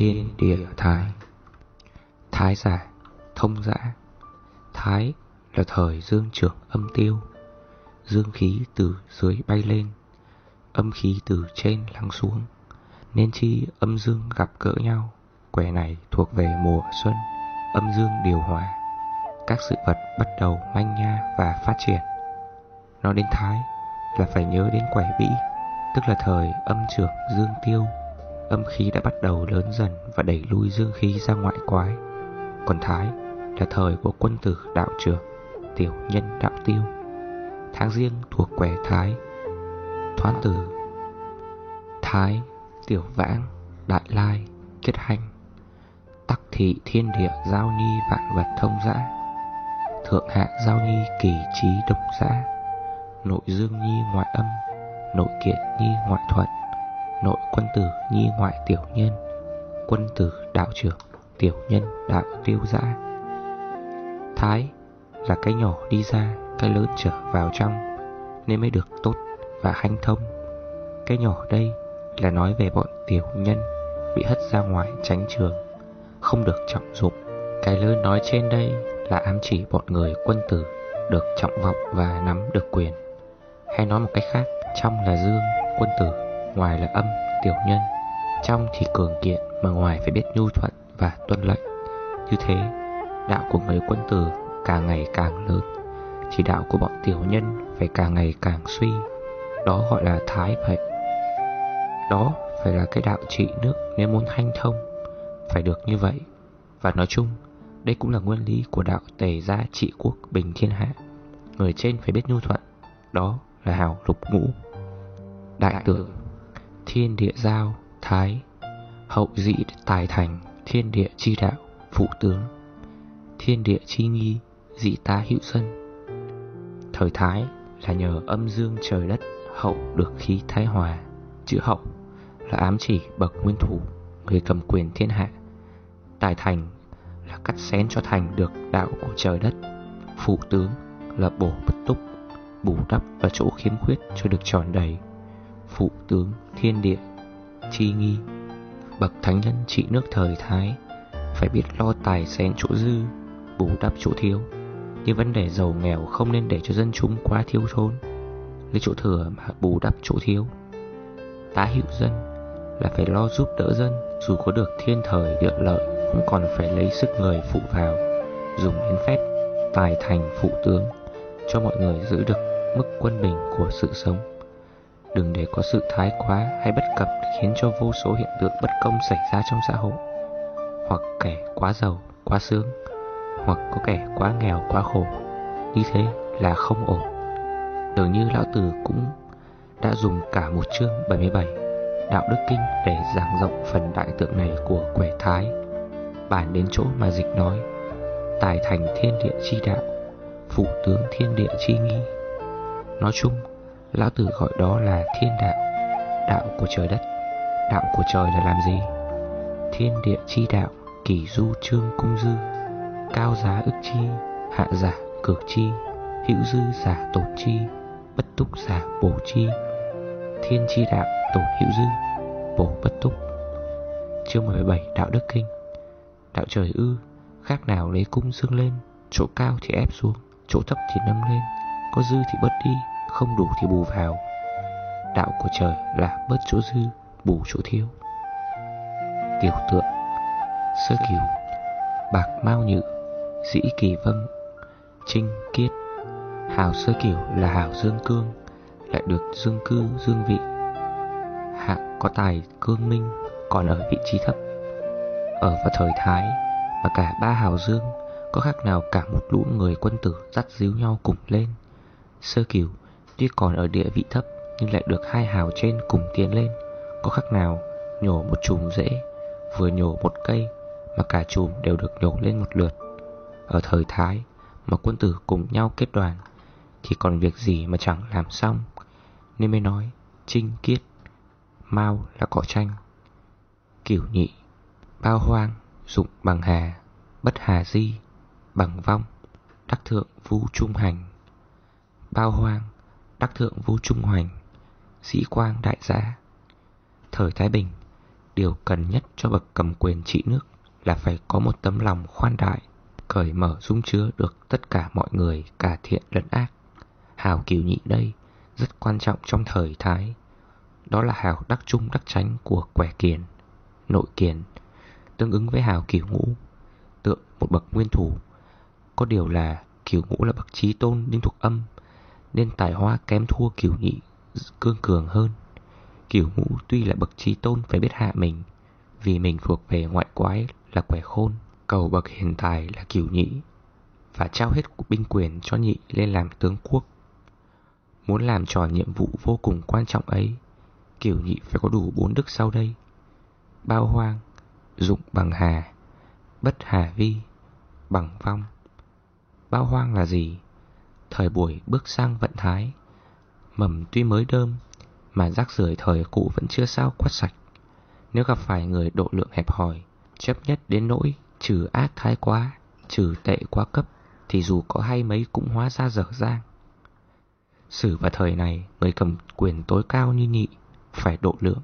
Thiên địa Thái. Thái giả, thông giả. Thái là thời dương trưởng âm tiêu. Dương khí từ dưới bay lên Âm khí từ trên lắng xuống. Nên chi âm dương gặp gỡ nhau Quẻ này thuộc về mùa xuân Âm dương điều hòa. Các sự vật bắt đầu manh nha và phát triển. Nói đến Thái là phải nhớ đến quẻ bĩ Tức là thời âm trưởng dương tiêu. Âm khí đã bắt đầu lớn dần Và đẩy lui dương khí ra ngoại quái. Còn Thái là thời của quân tử đạo trưởng Tiểu nhân đạo tiêu. Tháng riêng thuộc quẻ Thái Thoán tử. Thái, Tiểu Vãng, Đại Lai, Kết Hành Tắc thị thiên địa giao nhi vạn vật thông dã. Thượng hạ giao nhi kỳ trí độc dã. Nội dương nhi ngoại âm Nội kiện nhi ngoại thuận. Nội quân tử nhi ngoại tiểu nhân Quân tử đạo trưởng Tiểu nhân đạo tiêu dã Thái là cái nhỏ đi ra Cái lớn trở vào trong Nên mới được tốt và hanh thông. Cái nhỏ đây là nói về bọn tiểu nhân Bị hất ra ngoài tránh trường Không được trọng dụng. Cái lớn nói trên đây là ám chỉ bọn người quân tử Được trọng vọng và nắm được quyền. Hay nói một cách khác Trong là dương, quân tử Ngoài là âm, tiểu nhân Trong thì cường kiện Mà ngoài phải biết nhu thuận và tuân lệnh. Như thế Đạo của người quân tử càng ngày càng lớn Chỉ đạo của bọn tiểu nhân Phải càng ngày càng suy. Đó gọi là thái vậy Đó phải là cái đạo trị nước Nếu muốn hanh thông Phải được như vậy. Và nói chung Đây cũng là nguyên lý của đạo tề gia trị quốc bình thiên hạ. Người trên phải biết nhu thuận Đó là hào lục ngũ. Đại tượng Thiên địa giao, Thái, Hậu dị tài thành, Thiên địa chi đạo, Phụ tướng, Thiên địa chi nghi, Dị ta hữu dân. Thời Thái là nhờ âm dương trời đất Hậu được khí thái hòa, Chữ hậu là ám chỉ bậc nguyên thủ, Người cầm quyền thiên hạ. Tài thành là cắt xén cho thành được đạo của trời đất. Phụ tướng là bổ bất túc, Bù đắp vào chỗ khiếm khuyết cho được tròn đầy. Phụ tướng thiên địa, Chi nghi, Bậc thánh nhân trị nước thời Thái, Phải biết lo tài xén chỗ dư, Bù đắp chỗ thiếu. Nhưng vấn đề giàu nghèo không nên để cho dân chúng quá thiếu thốn. Lấy chỗ thừa mà bù đắp chỗ thiếu. Tá hiệu dân là phải lo giúp đỡ dân, Dù có được thiên thời, địa lợi, Cũng còn phải lấy sức người phụ vào, Dùng đến phép tài thành phụ tướng, Cho mọi người giữ được mức quân bình của sự sống. Đừng để có sự thái quá hay bất cập Khiến cho vô số hiện tượng bất công xảy ra trong xã hội. Hoặc kẻ quá giàu, quá sướng Hoặc có kẻ quá nghèo, quá khổ. Như thế là không ổn. Dường như Lão Tử cũng đã dùng cả một chương 77 Đạo Đức Kinh để giảng rộng phần đại tượng này của quẻ thái. Bản đến chỗ mà dịch nói Tài thành thiên địa chi đạo Phụ tướng thiên địa chi nghi. Nói chung Lão Tử gọi đó là thiên đạo Đạo của trời đất. Đạo của trời là làm gì? Thiên địa chi đạo, Kỷ du trương cung dư, Cao giá ức chi, Hạ giả cực chi, Hữu dư giả tổn chi, Bất túc giả bổ chi. Thiên chi đạo tổn hữu dư, Bổ bất túc. Chương 17 Đạo Đức Kinh. Đạo trời ư, Khác nào lấy cung dương lên, Chỗ cao thì ép xuống, Chỗ thấp thì nâng lên, Có dư thì bớt đi. Không đủ thì bù vào. Đạo của trời là bớt chỗ dư, Bù chỗ thiếu. Tiểu tượng, Sơ cửu Bạc mau nhự, Dĩ kỳ vâng Trinh kiết. Hào sơ kiểu là hào dương cương, Lại được dương cư, dương vị. Hạng có tài cương minh, Còn ở vị trí thấp. Ở vào thời Thái, Mà cả ba hào dương, Có khác nào cả một lũ người quân tử Dắt díu nhau cùng lên. Sơ kiều tuy còn ở địa vị thấp, Nhưng lại được hai hào trên cùng tiến lên. Có khác nào nhổ một chùm rễ Vừa nhổ một cây Mà cả chùm đều được nhổ lên một lượt? Ở thời Thái, Mà quân tử cùng nhau kết đoàn, Thì còn việc gì mà chẳng làm xong? Nên mới nói, Trinh kiết, Mao là cỏ tranh Kiểu nhị, Bao hoang, Dụng bằng hà, Bất hà di, Bằng vong, Đắc thượng vu trung hành, Bao hoang Đắc thượng vũ trung hoành Sĩ quang đại giá Thời Thái Bình Điều cần nhất cho bậc cầm quyền trị nước là phải có một tấm lòng khoan đại, cởi mở dung chứa được tất cả mọi người, cả thiện lẫn ác. Hào kiều nhị đây rất quan trọng trong thời Thái. Đó là hào đắc trung đắc tránh của quẻ kiền, nội kiền, tương ứng với hào kiều ngũ, tượng một bậc nguyên thủ. Có điều là kiều ngũ là bậc trí tôn nhưng thuộc âm, nên tài hoa kém thua kiểu nhị, cương cường hơn. kiểu ngũ tuy là bậc trí tôn phải biết hạ mình, vì mình thuộc về ngoại quái là quẻ khôn, cầu bậc hiện tài là kiểu nhị, và trao hết binh quyền cho nhị lên làm tướng quốc. Muốn làm tròn nhiệm vụ vô cùng quan trọng ấy, kiểu nhị phải có đủ bốn đức sau đây. Bao hoang, dụng bằng hà, bất hà vi, bằng vong. Bao hoang là gì? Thời buổi bước sang vận thái, mầm tuy mới đơm, mà rác rưởi thời cũ vẫn chưa sao quát sạch. Nếu gặp phải người độ lượng hẹp hòi, chấp nhất đến nỗi trừ ác thái quá, trừ tệ quá cấp, thì dù có hay mấy cũng hóa ra dở dang. Sử vào thời này, người cầm quyền tối cao như nhị, phải độ lượng,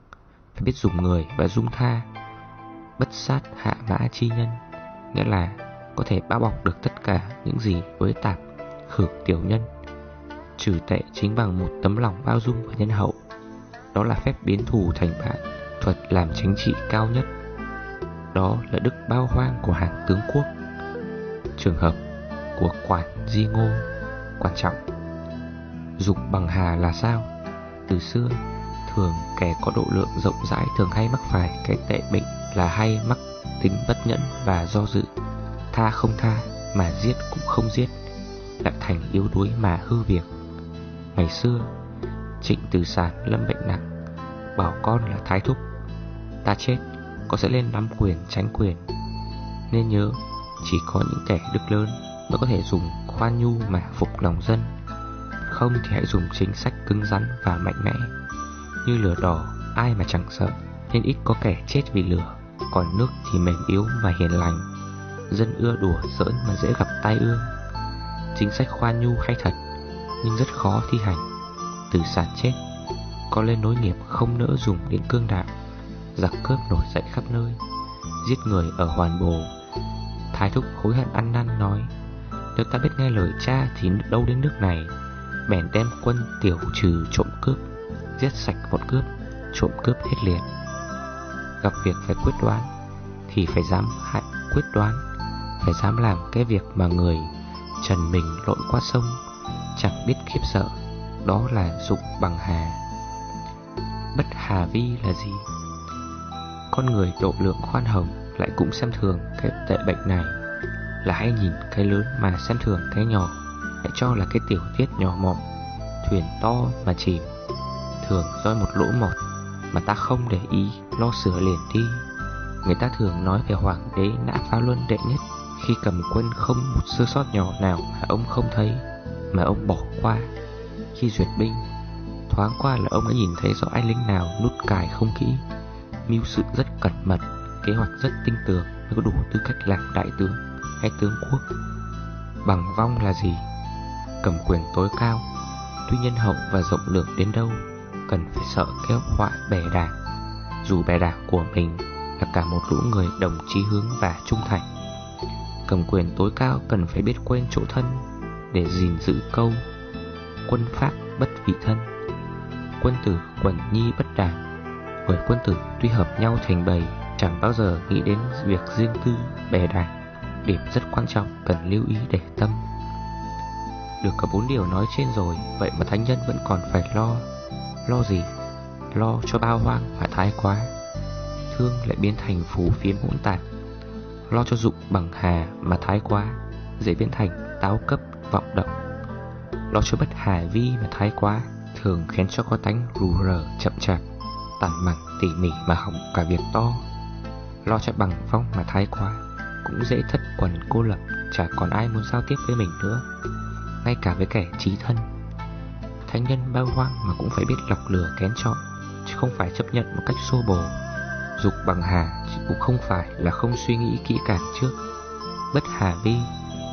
phải biết dùng người và dung tha, bất sát hạ mã chi nhân, nghĩa là có thể bao bọc được tất cả những gì với tạp, khử tiểu nhân. Trừ tệ chính bằng một tấm lòng bao dung và nhân hậu. Đó là phép biến thù thành bạn, thuật làm chính trị cao nhất. Đó là đức bao hoang của hàng tướng quốc. Trường hợp của quản di ngô quan trọng. Dục bằng hà là sao? Từ xưa, thường kẻ có độ lượng rộng rãi thường hay mắc phải cái tệ bệnh là hay mắc tính bất nhẫn và do dự. Tha không tha, mà giết cũng không giết, lại thành yếu đuối mà hư việc. Ngày xưa, trịnh từ sản lâm bệnh nặng, bảo con là thái thúc. Ta chết, con sẽ lên nắm quyền tránh quyền. Nên nhớ, chỉ có những kẻ đức lớn mới có thể dùng khoan nhu mà phục lòng dân không thì hãy dùng chính sách cứng rắn và mạnh mẽ Như lửa đỏ ai mà chẳng sợ Nên ít có kẻ chết vì lửa Còn nước thì mềm yếu và hiền lành Dân ưa đùa giỡn mà dễ gặp tai ương Chính sách khoan nhu hay thật, Nhưng rất khó thi hành. Từ sản chết, Có lên nối nghiệp không nỡ dùng đến cương đạo Giặc cướp nổi dậy khắp nơi, Giết người ở hoàn bồ. Thái thúc hối hận ăn năn nói, Nếu ta biết nghe lời cha thì đâu đến nước này. Bèn đem quân tiểu trừ trộm cướp, Giết sạch bọn cướp, Trộm cướp hết liền. Gặp việc phải quyết đoán, Thì phải dám hại, quyết đoán, Phải dám làm cái việc mà người Trần mình lội qua sông, Chẳng biết khiếp sợ, Đó là dục bằng hà. Bất hà vi là gì? Con người độ lượng khoan hồng Lại cũng xem thường cái tệ bệnh này. Là hay nhìn cái lớn mà xem thường cái nhỏ hãy cho là cái tiểu tiết nhỏ mọn, Thuyền to mà chìm. Thường roi một lỗ mọt Mà ta không để ý, Lo sửa liền đi. Người ta thường nói về hoàng đế nã phá luân đệ nhất khi cầm quân không một sơ sót nhỏ nào Mà ông không thấy, Mà ông bỏ qua, Khi duyệt binh, Thoáng qua là ông đã nhìn thấy rõ anh lính nào nút cài không kỹ, Mưu sự rất cẩn mật, Kế hoạch rất tinh tường, Mới có đủ tư cách làm đại tướng, hay tướng quốc Bằng vong là gì? cầm quyền tối cao, Tuy nhân hậu và rộng lượng đến đâu, Cần phải sợ kéo họa bè đảng Dù bè đảng của mình Là cả một lũ người đồng chí hướng và trung thành Cầm quyền tối cao cần phải biết quên chỗ thân Để gìn giữ câu Quân pháp bất vị thân. Quân tử quần nhi bất đảng, Bởi quân tử tuy hợp nhau thành bầy, Chẳng bao giờ nghĩ đến việc riêng tư bè đảng. Điểm rất quan trọng cần lưu ý để tâm. Được cả bốn điều nói trên rồi, Vậy mà thánh nhân vẫn còn phải lo. Lo gì? Lo cho bao hoang và thái quá. Thương lại biến thành phù phiếm hỗn tạp. Lo cho dụng bằng hà mà thái quá Dễ biến thành táo cấp vọng động Lo cho bất hà vi mà thái quá Thường khiến cho có tánh rù rờ chậm chạp Tản mặn tỉ mỉ mà hỏng cả việc to Lo cho bằng phong mà thái quá Cũng dễ thất quần cô lập Chả còn ai muốn giao tiếp với mình nữa ngay cả với kẻ trí thân. Thánh nhân bao hoang mà cũng phải biết lọc lừa kén chọn, chứ không phải chấp nhận một cách xô bồ. Dục bằng hà cũng không phải là không suy nghĩ kỹ càng trước. Bất hà vi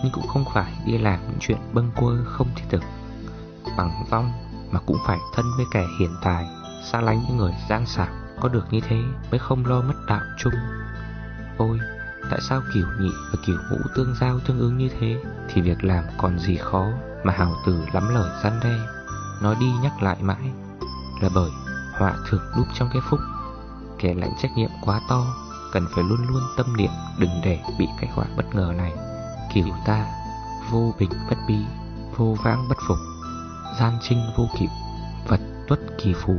nhưng cũng không phải đi làm những chuyện bâng quơ không thiết thực. Bằng vong mà cũng phải thân với kẻ hiền tài, xa lánh những người giang xảo, có được như thế mới không lo mất đạo chung Ôi Tại sao kiểu nhị và kiểu ngũ tương giao tương ứng như thế Thì việc làm còn gì khó Mà hào tử lắm lời gian đe Nói đi nhắc lại mãi Là bởi họa thường đúc trong cái phúc Kẻ lãnh trách nhiệm quá to, Cần phải luôn luôn tâm niệm, Đừng để bị cái họa bất ngờ này. Kiểu ta, Vô bình bất bi, Vô vãng bất phục, Gian trinh vô kịp Vật tuất kỳ phù,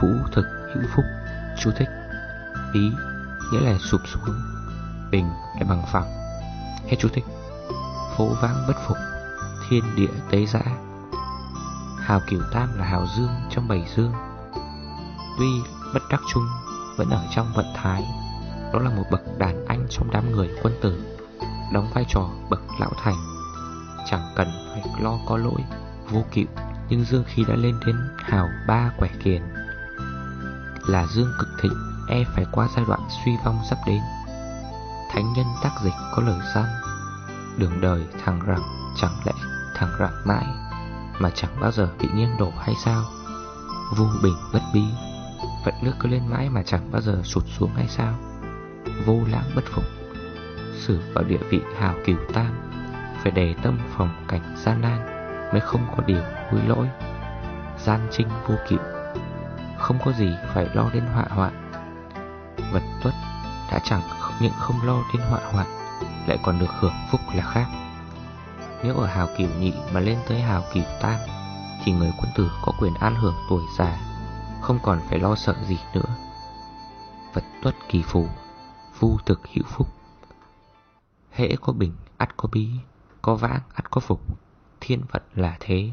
Phú thực hữu phúc, Chú thích Bí nghĩa là sụp xuống, Bình là bằng phẳng, Hết chú thích. Vô vãng bất phục, Thiên địa tế giã. Hào kiểu tam là hào dương trong bảy dương, Tuy bất đắc chung vẫn ở trong vận thái. Đó là một bậc đàn anh trong đám người quân tử, Đóng vai trò bậc lão thành. Chẳng cần phải lo có lỗi, Vô cựu Nhưng dương khí đã lên đến hào ba quẻ kiền. Là dương cực thịnh E phải qua giai đoạn suy vong sắp đến. Thánh nhân tác dịch có lời gian Đường đời thẳng rằng chẳng lẽ thẳng rằng mãi, Mà chẳng bao giờ bị nghiêng đổ hay sao? Vô bình bất bí. Vậy nước cứ lên mãi mà chẳng bao giờ sụt xuống hay sao? Vô lãng bất phục. Xử vào địa vị hào cửu tam, Phải đề tâm phòng cảnh gian nan Mới không có điều hối lỗi. Gian trinh vô kỵ, Không có gì phải lo đến họa hoạn. Vật tuất đã chẳng những không lo đến họa hoạn, Lại còn được hưởng phúc là khác. Nếu ở hào cửu nhị mà lên tới hào cửu tam, Thì người quân tử có quyền an hưởng tuổi già. Không còn phải lo sợ gì nữa. Vật tuất kỳ phù Vu thực hữu phúc. Hễ có bình ắt có bí Có vãng ắt có phục. Thiên vật là thế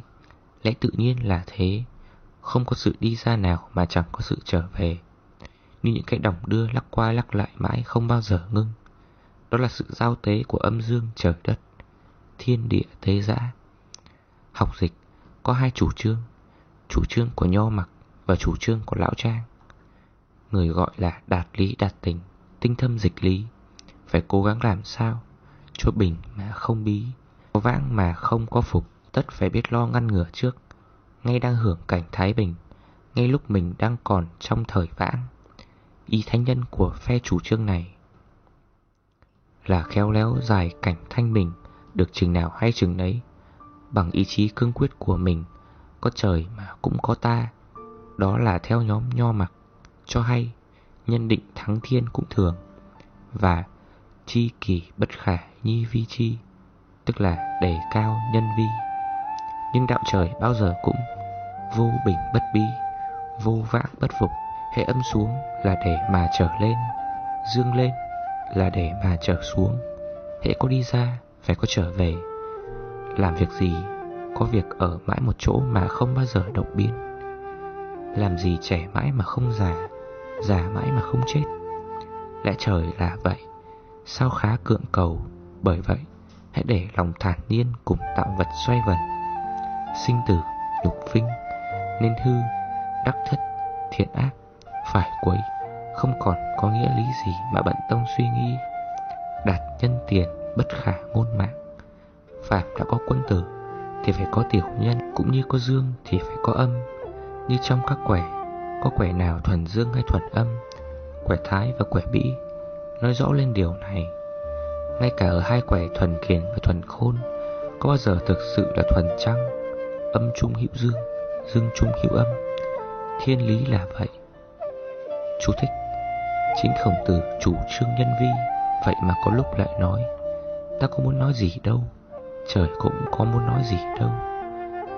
Lẽ tự nhiên là thế. Không có sự đi ra nào mà chẳng có sự trở về. Như những cái đồng đưa lắc qua lắc lại mãi không bao giờ ngưng. Đó là sự giao tế của âm dương trời đất, thiên địa thế giã. Học dịch có hai chủ trương, chủ trương của nho mặc và chủ trương của lão trang. Người gọi là đạt lý đạt tình, tinh thâm dịch lý, phải cố gắng làm sao cho bình mà không bí, có vãng mà không có phục, tất phải biết lo ngăn ngừa trước, ngay đang hưởng cảnh thái bình, ngay lúc mình đang còn trong thời vãng ý thánh nhân của phe chủ trương này là khéo léo dài cảnh thanh bình được chừng nào hay chừng đấy bằng ý chí cương quyết của mình có trời mà cũng có ta đó là theo nhóm nho mặc cho hay, nhân định thắng thiên cũng thường, và chi kỳ bất khả nhi vi chi, tức là đề cao nhân vi. Nhưng đạo trời bao giờ cũng vô bình bất bi, vô vãng bất phục, Hệ âm xuống là để mà trở lên, Dương lên là để mà trở xuống. Hệ có đi ra, phải có trở về. Làm việc gì, Có việc ở mãi một chỗ mà không bao giờ động biến. Làm gì trẻ mãi mà không già Già mãi mà không chết? Lẽ trời là vậy Sao khá cưỡng cầu? Bởi vậy hãy để lòng thản nhiên cùng tạo vật xoay vần. Sinh tử, nhục vinh Nên hư, đắc thất, thiện ác phải quấy Không còn có nghĩa lý gì mà bận tâm suy nghĩ. Đạt nhân tiền bất khả ngôn mạng. Phạm đã có quân tử Thì phải có tiểu nhân Cũng như có dương thì phải có âm. Như trong các quẻ, Có quẻ nào thuần dương hay thuần âm, Quẻ thái và quẻ bĩ, Nói rõ lên điều này. Ngay cả ở hai quẻ thuần kiền và thuần khôn, Có bao giờ thực sự là thuần trăng, Âm trung hữu dương Dương trung hữu âm? Thiên lý là vậy. Chú thích, Chính khổng tử chủ trương nhân vi, Vậy mà có lúc lại nói, Ta có muốn nói gì đâu, Trời cũng có muốn nói gì đâu.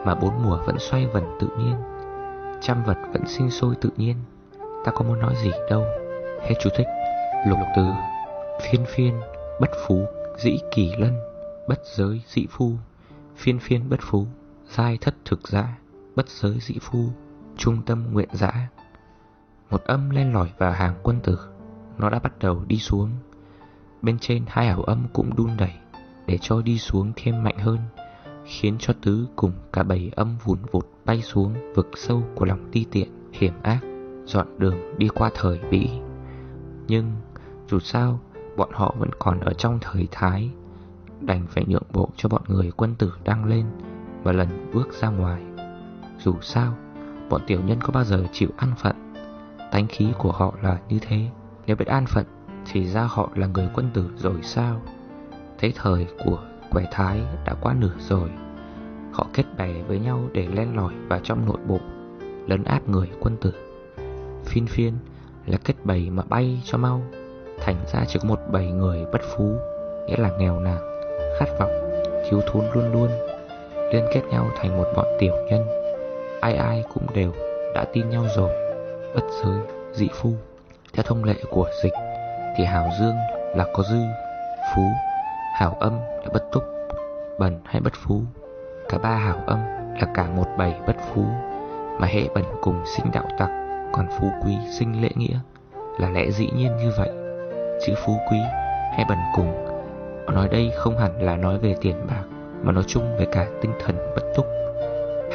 Mà bốn mùa vẫn xoay vần tự nhiên Trăm vật vẫn sinh sôi tự nhiên. Ta có muốn nói gì đâu. Hết chú thích. Lục từ Phiên phiên, Bất phú, Dĩ kỳ lân, Bất giới, dĩ phu. Phiên phiên, bất phú, Giai thất thực giã, Bất giới, dĩ phu, Trung tâm nguyện giã. Một âm len lỏi vào hàng quân tử. Nó đã bắt đầu đi xuống. Bên trên hai ảo âm cũng đun đẩy Để cho đi xuống thêm mạnh hơn, Khiến cho tứ cùng cả bảy âm vụn vụt bay xuống Vực sâu của lòng ti tiện, hiểm ác Dọn đường đi qua thời bỉ Nhưng dù sao Bọn họ vẫn còn ở trong thời thái Đành phải nhượng bộ cho bọn người quân tử đang lên Và lần bước ra ngoài. Dù sao Bọn tiểu nhân có bao giờ chịu ăn phận? Tánh khí của họ là như thế. Nếu biết an phận Thì ra họ là người quân tử rồi sao? Thế thời của quẻ thái đã quá nửa rồi. Họ kết bè với nhau để len lỏi vào trong nội bộ Lấn áp người quân tử. Phiên phiên là kết bầy mà bay cho mau Thành ra chỉ có một bầy người bất phú Nghĩa là nghèo nàn, khát vọng, thiếu thốn luôn luôn Liên kết nhau thành một bọn tiểu nhân. Ai ai cũng đều đã tin nhau rồi Bất giới, dị phu. Theo thông lệ của dịch Thì hảo dương là có dư, phú Hảo âm là bất túc, bẩn hay bất phú. Cả ba hảo âm là cả một bầy bất phú, Mà hệ bẩn cùng sinh đạo tặc, Còn phú quý sinh lễ nghĩa. Là lẽ dĩ nhiên như vậy. Chữ phú quý hay bẩn cùng, Nói đây không hẳn là nói về tiền bạc, Mà nói chung về cả tinh thần bất túc,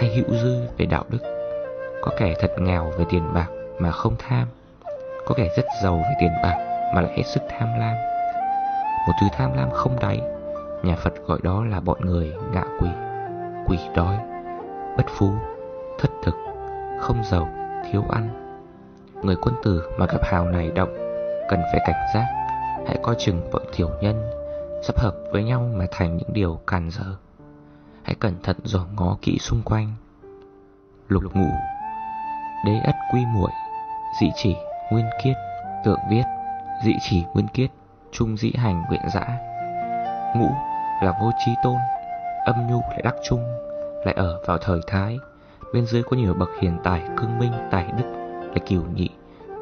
Hay hữu dư về đạo đức. Có kẻ thật nghèo về tiền bạc mà không tham, Có kẻ rất giàu về tiền bạc mà lại hết sức tham lam. Một thứ tham lam không đáy, Nhà Phật gọi đó là bọn người ngạ quỷ. Quỷ đói, Bất phú, Thất thực, Không giàu, Thiếu ăn. Người quân tử mà gặp hào này động, Cần phải cảnh giác, Hãy coi chừng bọn tiểu nhân, Sắp hợp với nhau mà thành những điều càn dở. Hãy cẩn thận dò ngó kỹ xung quanh. Lục ngũ, Đế ất quy muội, Dị chỉ nguyên kiết, Tượng viết, Dị chỉ nguyên kiết, Trung dĩ hành nguyện dã. Ngũ là vô trí tôn. Âm nhu lại đắc trung Lại ở vào thời thái. Bên dưới có nhiều bậc hiền tài, cương minh, tài đức Là cửu nhị,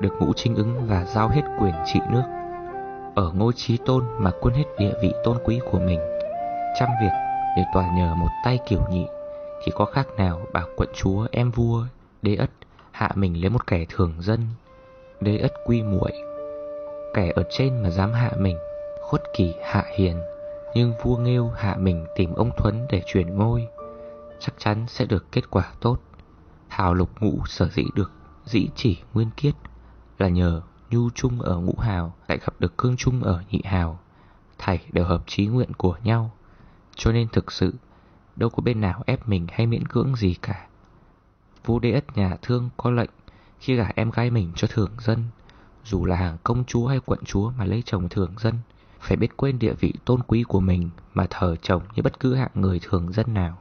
Được ngũ trinh ứng và giao hết quyền trị nước. Ở ngôi trí tôn mà quân hết địa vị tôn quý của mình, Trăm việc đều toàn nhờ một tay kiểu nhị, Thì có khác nào bảo quận chúa em vua, Đế ất, hạ mình lấy một kẻ thường dân, Đế ất quy muội? Kẻ ở trên mà dám hạ mình, Khuất kỳ hạ hiền. Nhưng vua nghêu hạ mình tìm ông Thuấn để chuyển ngôi, Chắc chắn sẽ được kết quả tốt. Hào lục ngũ sở dĩ được Dĩ chỉ nguyên kiết Là nhờ nhu trung ở ngũ hào Lại gặp được cương trung ở nhị hào, Thảy đều hợp trí nguyện của nhau. Cho nên thực sự, Đâu có bên nào ép mình hay miễn cưỡng gì cả. Vua đế ất nhà thương có lệnh Khi gả em gái mình cho thường dân, Dù là hàng công chúa hay quận chúa mà lấy chồng thường dân phải biết quên địa vị tôn quý của mình Mà thờ chồng như bất cứ hạng người thường dân nào.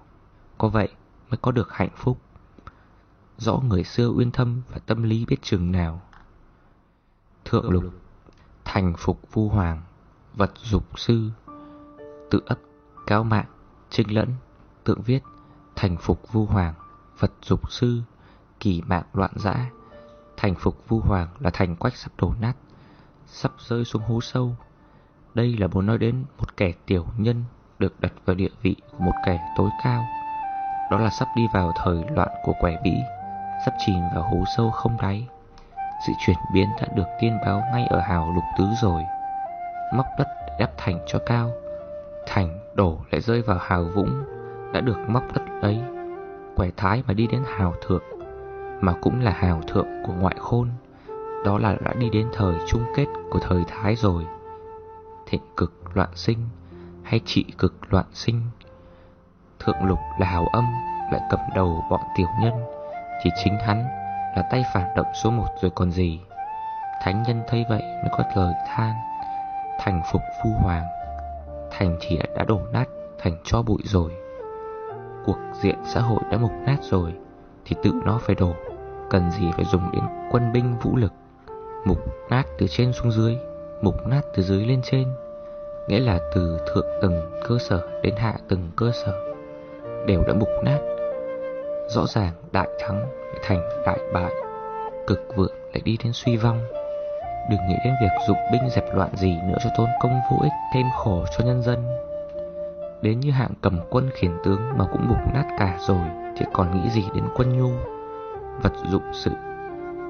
Có vậy mới có được hạnh phúc. Rõ người xưa uyên thâm và tâm lý biết chừng nào. Thượng lục, Thành phục vu hoàng, Vật dục sư, Tự ấp Cao mạng Trinh lẫn, Tượng viết, Thành phục vu hoàng, Vật dục sư, Kỳ mạng loạn dã. Thành phục vu hoàng là thành quách sắp đổ nát, Sắp rơi xuống hố sâu đây là muốn nói đến một kẻ tiểu nhân Được đặt vào địa vị của một kẻ tối cao. Đó là sắp đi vào thời loạn của quẻ bĩ, Sắp chìm vào hố sâu không đáy. Sự chuyển biến đã được tiên báo ngay ở hào lục tứ rồi. Móc đất đắp thành cho cao Thành đổ lại rơi vào hào vũng Đã được móc đất lấy Quẻ thái mà đi đến hào thượng Mà cũng là hào thượng của ngoại khôn Đó là đã đi đến thời chung kết của thời thái rồi. Thịnh cực loạn sinh Hay trị cực loạn sinh? Thượng lục là hào âm, Lại cầm đầu bọn tiểu nhân. Chỉ chính hắn là tay phản động số một rồi còn gì? Thánh nhân thấy vậy mới có lời than. Thành phục phu hoàng. Thành thì đã đổ nát, thành cho bụi rồi. Cuộc diện xã hội đã mục nát rồi, Thì tự nó phải đổ. Cần gì phải dùng đến quân binh vũ lực? Mục nát từ trên xuống dưới, Mục nát từ dưới lên trên. Nghĩa là từ thượng tầng cơ sở đến hạ tầng cơ sở, Đều đã mục nát. Rõ ràng đại thắng lại thành đại bại, Cực vượng lại đi đến suy vong. Đừng nghĩ đến việc dụng binh dẹp loạn gì nữa cho tốn công vô ích, thêm khổ cho nhân dân. Đến như hạng cầm quân khiển tướng mà cũng mục nát cả rồi, Thì còn nghĩ gì đến quân nhu? Vật dụng sự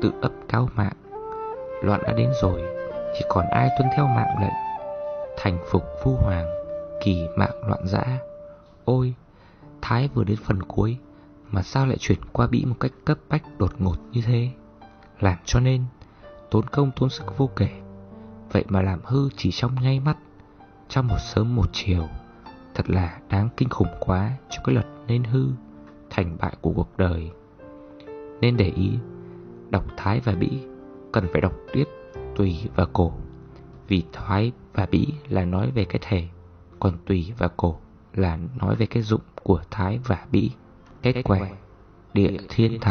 Tự ấp cao mạng. Loạn đã đến rồi Chỉ còn ai tuân theo mạng lệnh? Thành phục phu hoàng, Kỳ mạng loạn dã. Ôi, Thái vừa đến phần cuối, Mà sao lại chuyển qua bĩ một cách cấp bách đột ngột như thế? Làm cho nên, Tốn công tốn sức vô kể. Vậy mà làm hư chỉ trong nháy mắt, Trong một sớm một chiều. Thật là đáng kinh khủng quá cho cái luật nên hư, Thành bại của cuộc đời. Nên để ý, Đọc Thái và Bĩ cần phải đọc tiếp tùy và cổ. Vì thoái và bĩ là nói về cái thể Còn tùy và cổ là nói về cái dụng của thái và bĩ Kết quẻ Địa thiên thái